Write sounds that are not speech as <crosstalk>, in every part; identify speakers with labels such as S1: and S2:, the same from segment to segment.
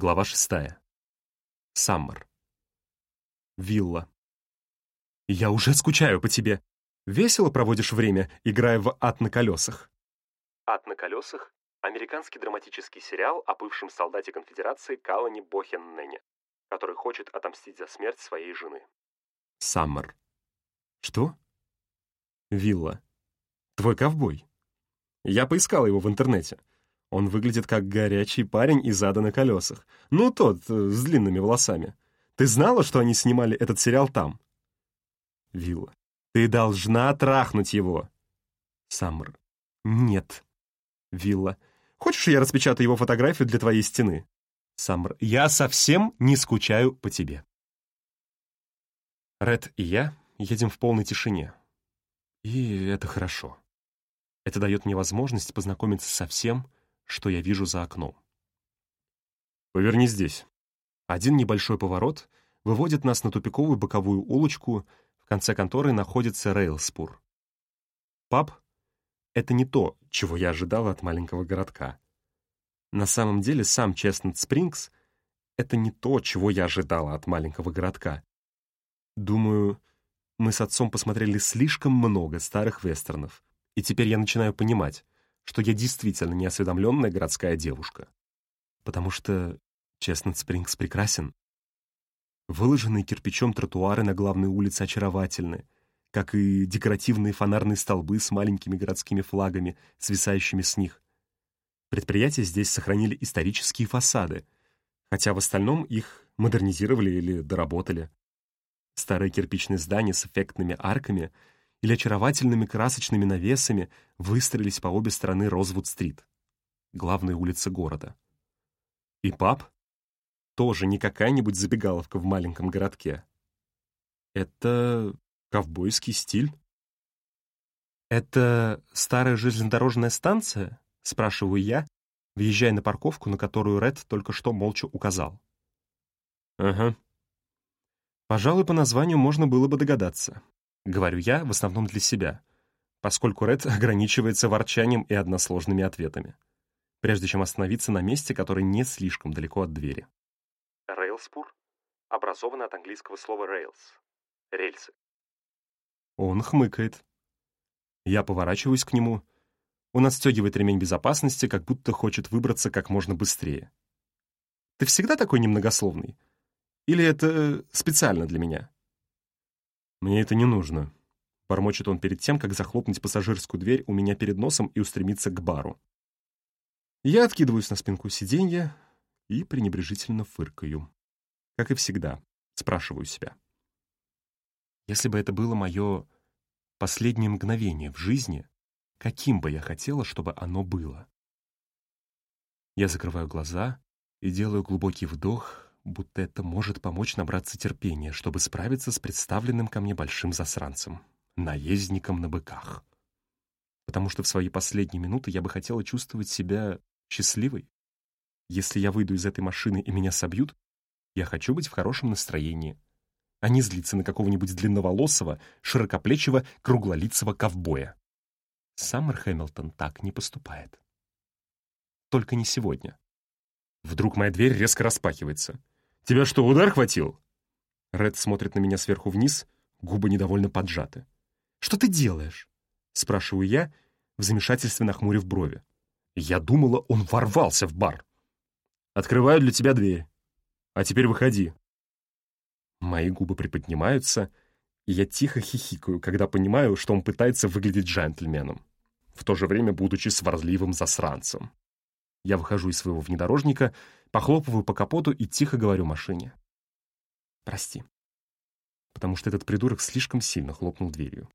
S1: Глава шестая. Саммер. Вилла. «Я уже скучаю по тебе. Весело проводишь время, играя в «Ад на колесах»?» «Ад на колесах» — американский драматический сериал о бывшем солдате конфедерации Калане Бохеннене, который хочет отомстить за смерть своей жены. Саммер. «Что?» «Вилла. Твой ковбой. Я поискал его в интернете. Он выглядит как горячий парень из ада на колесах. Ну, тот, э, с длинными волосами. Ты знала, что они снимали этот сериал там? Вилла. Ты должна трахнуть его. Саммер. Нет. Вилла. Хочешь, я распечатаю его фотографию для твоей стены? Саммер. Я совсем не скучаю по тебе. Ред и я едем в полной тишине. И это хорошо. Это дает мне возможность познакомиться со всем, что я вижу за окном. «Поверни здесь». Один небольшой поворот выводит нас на тупиковую боковую улочку, в конце которой находится Рейлспур. Паб — это не то, чего я ожидала от маленького городка. На самом деле сам Честнет Спрингс — это не то, чего я ожидала от маленького городка. Думаю, мы с отцом посмотрели слишком много старых вестернов, и теперь я начинаю понимать, что я действительно неосведомленная городская девушка. Потому что Честнет Спрингс прекрасен. Выложенные кирпичом тротуары на главной улице очаровательны, как и декоративные фонарные столбы с маленькими городскими флагами, свисающими с них. Предприятия здесь сохранили исторические фасады, хотя в остальном их модернизировали или доработали. Старые кирпичные здания с эффектными арками — или очаровательными красочными навесами выстроились по обе стороны Розвуд-стрит, главной улицы города. И паб тоже не какая-нибудь забегаловка в маленьком городке. Это ковбойский стиль. «Это старая железнодорожная станция?» — спрашиваю я, въезжая на парковку, на которую Ред только что молча указал. «Ага». Пожалуй, по названию можно было бы догадаться. Говорю я в основном для себя, поскольку Ред <laughs> ограничивается ворчанием и односложными ответами, прежде чем остановиться на месте, которое не слишком далеко от двери. Рейлспур образовано от английского слова rails — рельсы. Он хмыкает. Я поворачиваюсь к нему. Он отстегивает ремень безопасности, как будто хочет выбраться как можно быстрее. Ты всегда такой немногословный? Или это специально для меня? «Мне это не нужно», — бормочет он перед тем, как захлопнуть пассажирскую дверь у меня перед носом и устремиться к бару. Я откидываюсь на спинку сиденья и пренебрежительно фыркаю. Как и всегда, спрашиваю себя. Если бы это было мое последнее мгновение в жизни, каким бы я хотела, чтобы оно было? Я закрываю глаза и делаю глубокий вдох, будто это может помочь набраться терпения, чтобы справиться с представленным ко мне большим засранцем, наездником на быках. Потому что в свои последние минуты я бы хотела чувствовать себя счастливой. Если я выйду из этой машины и меня собьют, я хочу быть в хорошем настроении, а не злиться на какого-нибудь длинноволосого, широкоплечего, круглолицего ковбоя. Саммер Хэмилтон так не поступает. Только не сегодня. Вдруг моя дверь резко распахивается. «Тебя что, удар хватил?» Ред смотрит на меня сверху вниз, губы недовольно поджаты. «Что ты делаешь?» — спрашиваю я, в замешательстве нахмурив брови. Я думала, он ворвался в бар. «Открываю для тебя дверь. А теперь выходи». Мои губы приподнимаются, и я тихо хихикаю, когда понимаю, что он пытается выглядеть джентльменом, в то же время будучи сварливым засранцем. Я выхожу из своего внедорожника, похлопываю по капоту и тихо говорю машине. «Прости». Потому что этот придурок слишком сильно хлопнул дверью.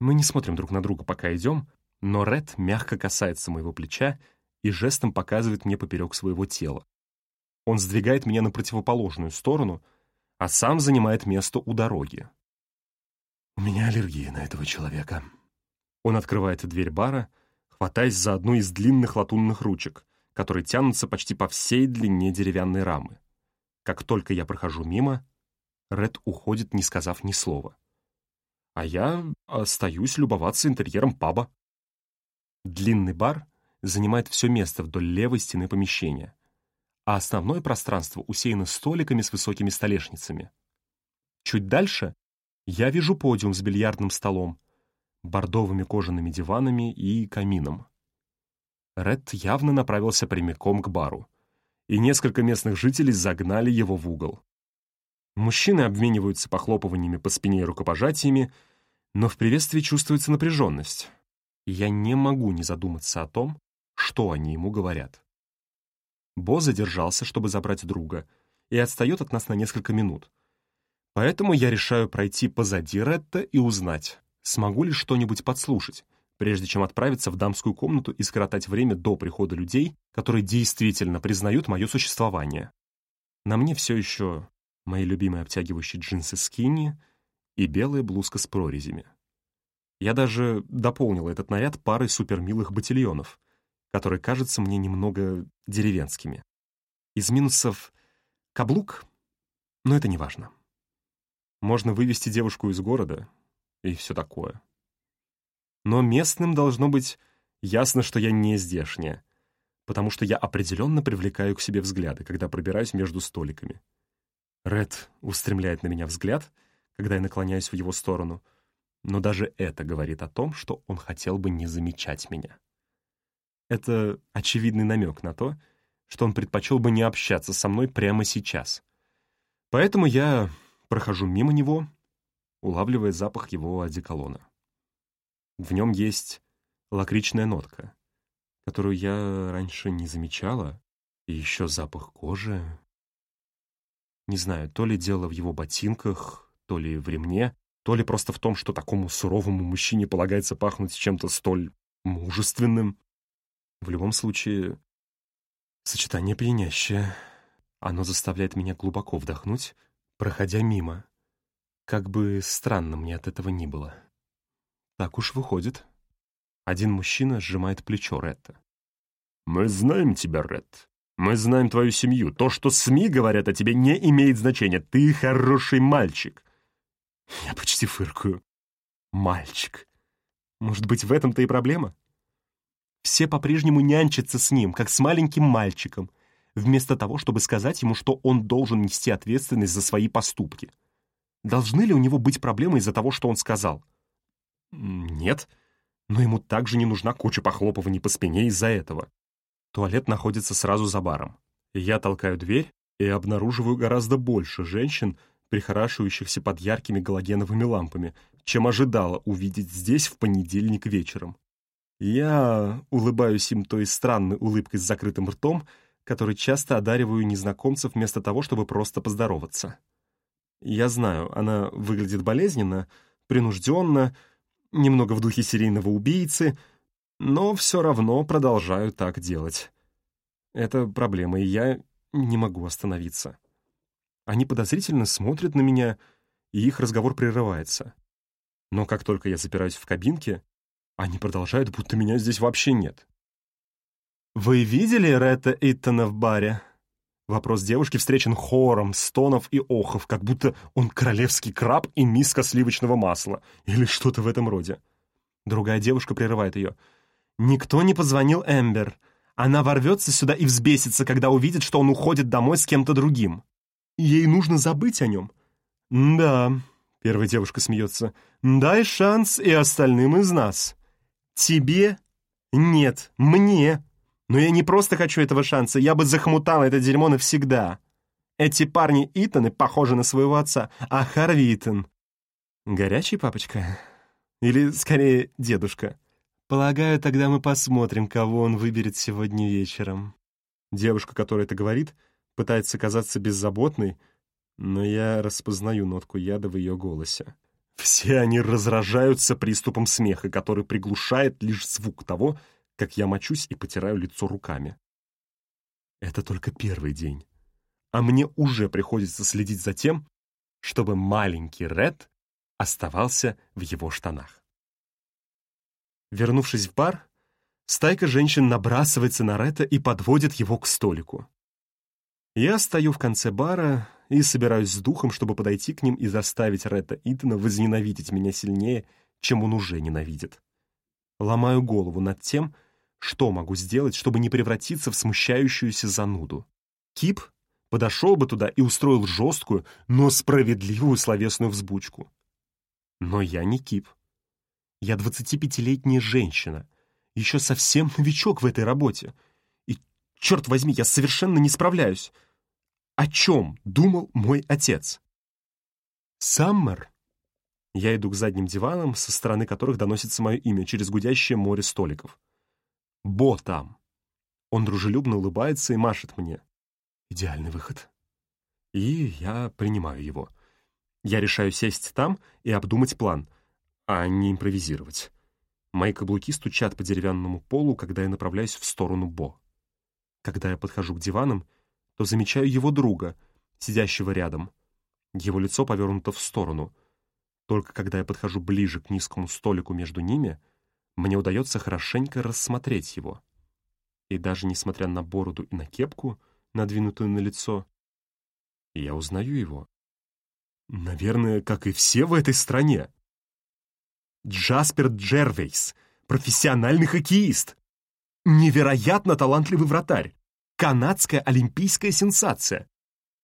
S1: Мы не смотрим друг на друга, пока идем, но Ред мягко касается моего плеча и жестом показывает мне поперек своего тела. Он сдвигает меня на противоположную сторону, а сам занимает место у дороги. «У меня аллергия на этого человека». Он открывает дверь бара, хватаясь за одну из длинных латунных ручек, которые тянутся почти по всей длине деревянной рамы. Как только я прохожу мимо, Ред уходит, не сказав ни слова. А я остаюсь любоваться интерьером паба. Длинный бар занимает все место вдоль левой стены помещения, а основное пространство усеяно столиками с высокими столешницами. Чуть дальше я вижу подиум с бильярдным столом, бордовыми кожаными диванами и камином. Ред явно направился прямиком к бару, и несколько местных жителей загнали его в угол. Мужчины обмениваются похлопываниями по спине и рукопожатиями, но в приветствии чувствуется напряженность. Я не могу не задуматься о том, что они ему говорят. Бо задержался, чтобы забрать друга, и отстает от нас на несколько минут. Поэтому я решаю пройти позади Ретта и узнать, смогу ли что-нибудь подслушать, прежде чем отправиться в дамскую комнату и скоротать время до прихода людей, которые действительно признают мое существование. На мне все еще мои любимые обтягивающие джинсы скинни и белая блузка с прорезями. Я даже дополнил этот наряд парой супермилых ботильонов, которые кажутся мне немного деревенскими. Из минусов — каблук, но это не важно. Можно вывести девушку из города и все такое. Но местным должно быть ясно, что я не здешняя, потому что я определенно привлекаю к себе взгляды, когда пробираюсь между столиками. Ред устремляет на меня взгляд, когда я наклоняюсь в его сторону, но даже это говорит о том, что он хотел бы не замечать меня. Это очевидный намек на то, что он предпочел бы не общаться со мной прямо сейчас. Поэтому я прохожу мимо него, улавливая запах его одеколона. В нем есть лакричная нотка, которую я раньше не замечала, и еще запах кожи. Не знаю, то ли дело в его ботинках, то ли в ремне, то ли просто в том, что такому суровому мужчине полагается пахнуть чем-то столь мужественным. В любом случае, сочетание пьянящее. Оно заставляет меня глубоко вдохнуть, проходя мимо. Как бы странно мне от этого ни было. Так уж выходит. Один мужчина сжимает плечо Ретта. «Мы знаем тебя, Ред. Мы знаем твою семью. То, что СМИ говорят о тебе, не имеет значения. Ты хороший мальчик». Я почти фыркаю. «Мальчик. Может быть, в этом-то и проблема?» Все по-прежнему нянчатся с ним, как с маленьким мальчиком, вместо того, чтобы сказать ему, что он должен нести ответственность за свои поступки. Должны ли у него быть проблемы из-за того, что он сказал? Нет, но ему также не нужна куча похлопываний по спине из-за этого. Туалет находится сразу за баром. Я толкаю дверь и обнаруживаю гораздо больше женщин, прихорашивающихся под яркими галогеновыми лампами, чем ожидала увидеть здесь в понедельник вечером. Я улыбаюсь им той странной улыбкой с закрытым ртом, которой часто одариваю незнакомцев вместо того, чтобы просто поздороваться. Я знаю, она выглядит болезненно, принужденно, немного в духе серийного убийцы, но все равно продолжаю так делать. Это проблема, и я не могу остановиться. Они подозрительно смотрят на меня, и их разговор прерывается. Но как только я запираюсь в кабинке, они продолжают, будто меня здесь вообще нет. «Вы видели Ретта Иттона в баре?» Вопрос девушки встречен хором, стонов и охов, как будто он королевский краб и миска сливочного масла, или что-то в этом роде. Другая девушка прерывает ее. «Никто не позвонил Эмбер. Она ворвется сюда и взбесится, когда увидит, что он уходит домой с кем-то другим. Ей нужно забыть о нем». «Да», — первая девушка смеется, — «дай шанс и остальным из нас». «Тебе? Нет, мне. Но я не просто хочу этого шанса, я бы захмутал это дерьмо навсегда. Эти парни Итаны похожи на своего отца, а Харви Итан... Горячий папочка? Или, скорее, дедушка? Полагаю, тогда мы посмотрим, кого он выберет сегодня вечером. Девушка, которая это говорит, пытается казаться беззаботной, но я распознаю нотку яда в ее голосе. Все они разражаются приступом смеха, который приглушает лишь звук того, как я мочусь и потираю лицо руками. Это только первый день. А мне уже приходится следить за тем, чтобы маленький Ред оставался в его штанах. Вернувшись в бар, стайка женщин набрасывается на Ретта и подводит его к столику. Я стою в конце бара и собираюсь с духом, чтобы подойти к ним и заставить Ретта Итана возненавидеть меня сильнее, чем он уже ненавидит. Ломаю голову над тем, что могу сделать, чтобы не превратиться в смущающуюся зануду. Кип подошел бы туда и устроил жесткую, но справедливую словесную взбучку. Но я не Кип. Я 25-летняя женщина, еще совсем новичок в этой работе. И, черт возьми, я совершенно не справляюсь. О чем думал мой отец? Саммер. Я иду к задним диванам, со стороны которых доносится мое имя через гудящее море столиков. Бо там. Он дружелюбно улыбается и машет мне. Идеальный выход. И я принимаю его. Я решаю сесть там и обдумать план, а не импровизировать. Мои каблуки стучат по деревянному полу, когда я направляюсь в сторону Бо. Когда я подхожу к диванам, то замечаю его друга, сидящего рядом. Его лицо повернуто в сторону. Только когда я подхожу ближе к низкому столику между ними, мне удается хорошенько рассмотреть его. И даже несмотря на бороду и на кепку, надвинутую на лицо, я узнаю его. Наверное, как и все в этой стране. Джаспер Джервейс, профессиональный хоккеист. Невероятно талантливый вратарь. Канадская олимпийская сенсация.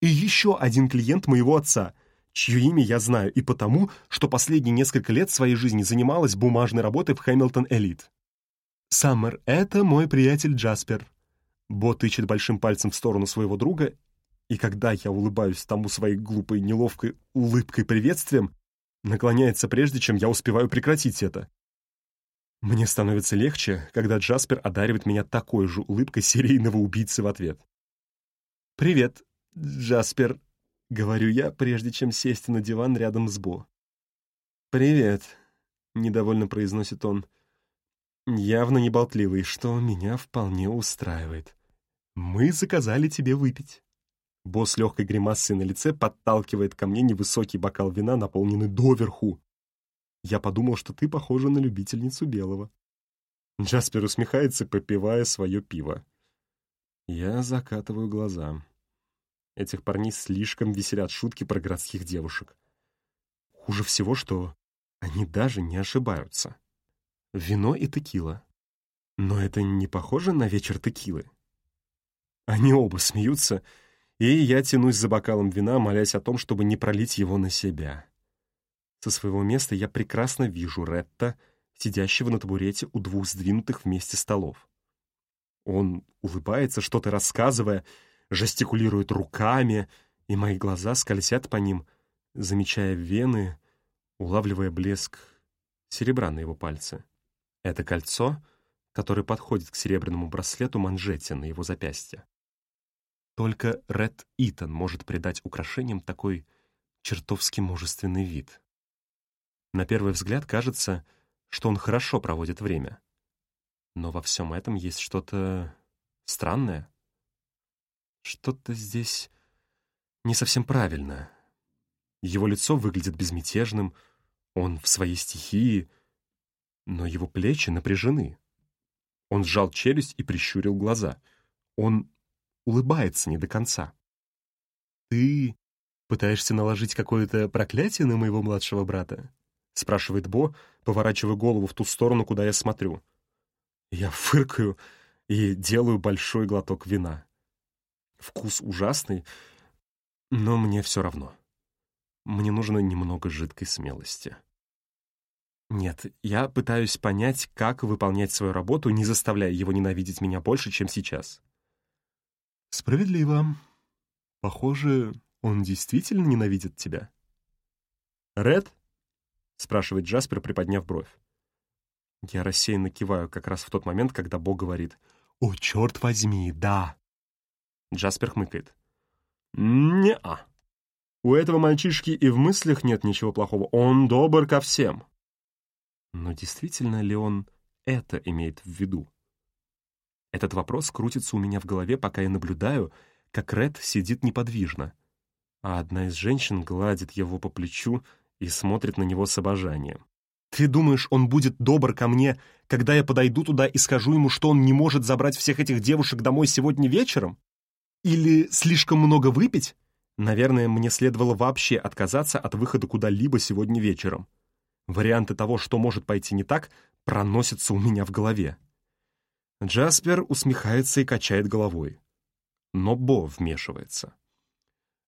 S1: И еще один клиент моего отца, чье имя я знаю и потому, что последние несколько лет своей жизни занималась бумажной работой в Хэмилтон Элит. «Саммер, это мой приятель Джаспер». Бо тычет большим пальцем в сторону своего друга, и когда я улыбаюсь тому своей глупой, неловкой улыбкой приветствием, наклоняется прежде, чем я успеваю прекратить это. Мне становится легче, когда Джаспер одаривает меня такой же улыбкой серийного убийцы в ответ. «Привет, Джаспер», — говорю я, прежде чем сесть на диван рядом с Бо. «Привет», — недовольно произносит он. Явно не болтливый, что меня вполне устраивает. «Мы заказали тебе выпить». Босс с легкой гримасой на лице подталкивает ко мне невысокий бокал вина, наполненный доверху. Я подумал, что ты похожа на любительницу белого. Джаспер усмехается, попивая свое пиво. Я закатываю глаза. Этих парней слишком веселят шутки про городских девушек. Хуже всего, что они даже не ошибаются. Вино и текила. Но это не похоже на вечер текилы. Они оба смеются, и я тянусь за бокалом вина, молясь о том, чтобы не пролить его на себя. Со своего места я прекрасно вижу Ретта, сидящего на табурете у двух сдвинутых вместе столов. Он улыбается, что-то рассказывая, жестикулирует руками, и мои глаза скользят по ним, замечая вены, улавливая блеск серебра на его пальце. Это кольцо, которое подходит к серебряному браслету манжете на его запястье. Только Ред Итан может придать украшениям такой чертовски мужественный вид. На первый взгляд кажется, что он хорошо проводит время. Но во всем этом есть что-то странное. Что-то здесь не совсем правильно. Его лицо выглядит безмятежным, он в своей стихии, но его плечи напряжены. Он сжал челюсть и прищурил глаза. Он улыбается не до конца. «Ты пытаешься наложить какое-то проклятие на моего младшего брата?» — спрашивает Бо, поворачивая голову в ту сторону, куда я смотрю. Я фыркаю и делаю большой глоток вина. Вкус ужасный, но мне все равно. Мне нужно немного жидкой смелости. Нет, я пытаюсь понять, как выполнять свою работу, не заставляя его ненавидеть меня больше, чем сейчас. «Справедливо. Похоже, он действительно ненавидит тебя». «Ред?» — спрашивает Джаспер, приподняв бровь. Я рассеянно киваю как раз в тот момент, когда Бог говорит «О, черт возьми, да!» Джаспер хмыкает. «Не-а. У этого мальчишки и в мыслях нет ничего плохого. Он добр ко всем». Но действительно ли он это имеет в виду? Этот вопрос крутится у меня в голове, пока я наблюдаю, как Ред сидит неподвижно, а одна из женщин гладит его по плечу и смотрит на него с обожанием. «Ты думаешь, он будет добр ко мне, когда я подойду туда и скажу ему, что он не может забрать всех этих девушек домой сегодня вечером? Или слишком много выпить? Наверное, мне следовало вообще отказаться от выхода куда-либо сегодня вечером. Варианты того, что может пойти не так, проносятся у меня в голове. Джаспер усмехается и качает головой. Но Бо вмешивается.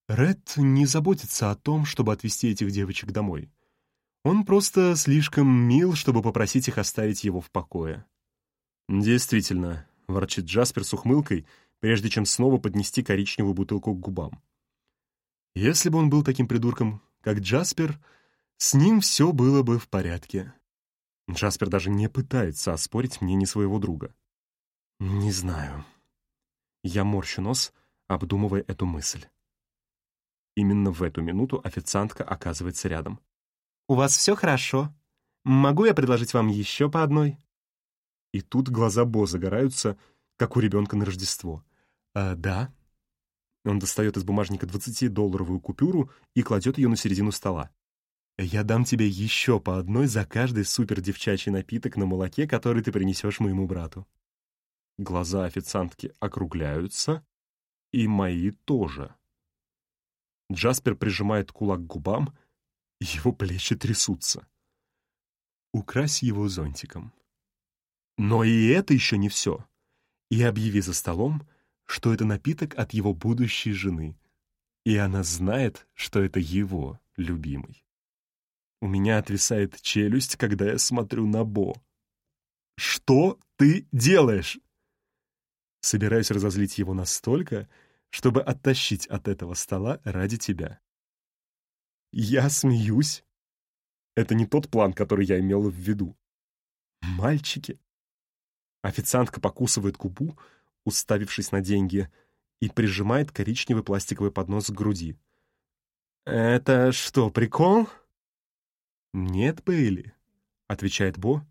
S1: Ред не заботится о том, чтобы отвезти этих девочек домой. Он просто слишком мил, чтобы попросить их оставить его в покое. «Действительно», — ворчит Джаспер с ухмылкой, прежде чем снова поднести коричневую бутылку к губам. «Если бы он был таким придурком, как Джаспер, с ним все было бы в порядке». Джаспер даже не пытается оспорить мнение своего друга. «Не знаю». Я морщу нос, обдумывая эту мысль. Именно в эту минуту официантка оказывается рядом. «У вас все хорошо. Могу я предложить вам еще по одной?» И тут глаза Бо загораются, как у ребенка на Рождество. «А, «Да». Он достает из бумажника 20-долларовую купюру и кладет ее на середину стола. «Я дам тебе еще по одной за каждый супер-девчачий напиток на молоке, который ты принесешь моему брату». Глаза официантки округляются, и мои тоже. Джаспер прижимает кулак к губам, его плечи трясутся. Укрась его зонтиком. Но и это еще не все. И объяви за столом, что это напиток от его будущей жены. И она знает, что это его любимый. У меня отвисает челюсть, когда я смотрю на Бо. «Что ты делаешь?» Собираюсь разозлить его настолько, чтобы оттащить от этого стола ради тебя. Я смеюсь. Это не тот план, который я имел в виду. Мальчики. Официантка покусывает губу, уставившись на деньги, и прижимает коричневый пластиковый поднос к груди. «Это что, прикол?» «Нет, Бейли», — отвечает Бо.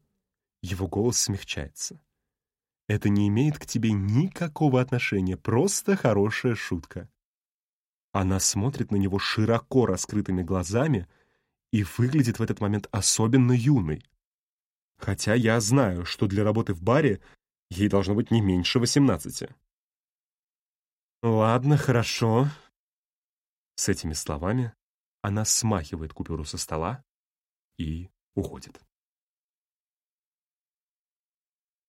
S1: Его голос смягчается. Это не имеет к тебе никакого отношения, просто хорошая шутка. Она смотрит на него широко раскрытыми глазами и выглядит в этот момент особенно юной. Хотя я знаю, что для работы в баре ей должно быть не меньше восемнадцати. «Ладно, хорошо». С этими словами она смахивает купюру со стола и уходит.